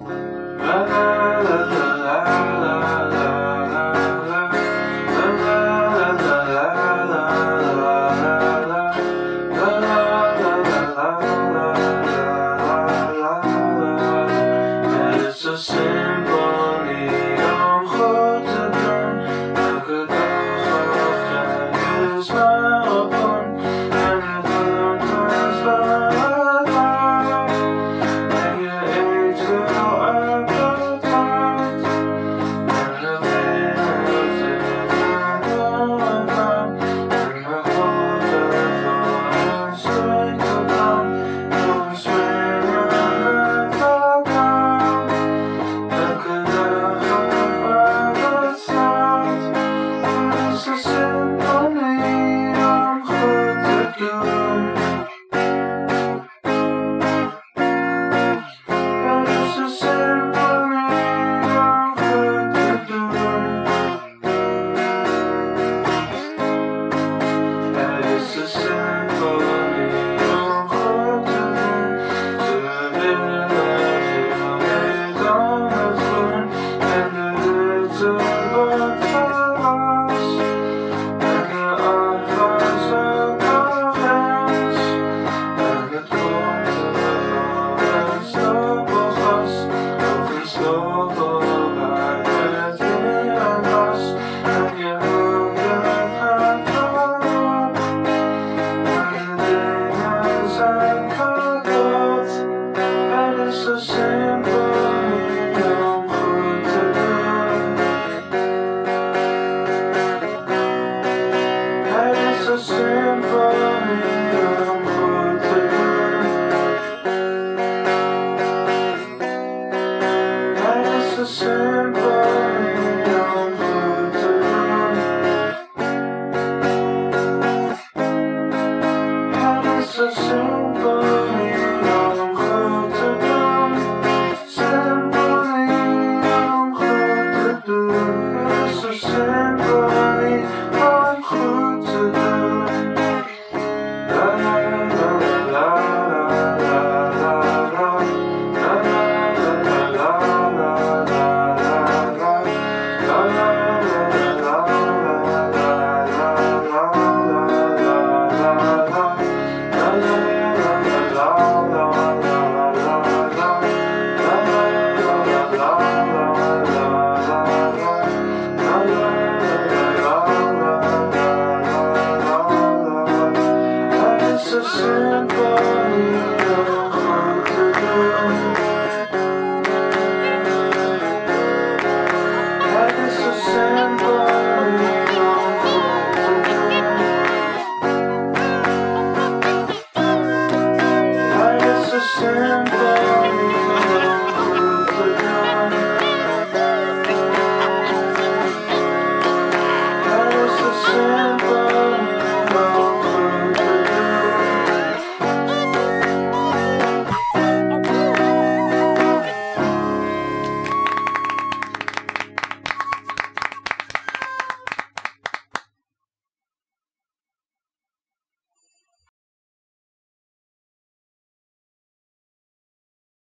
the so sorry.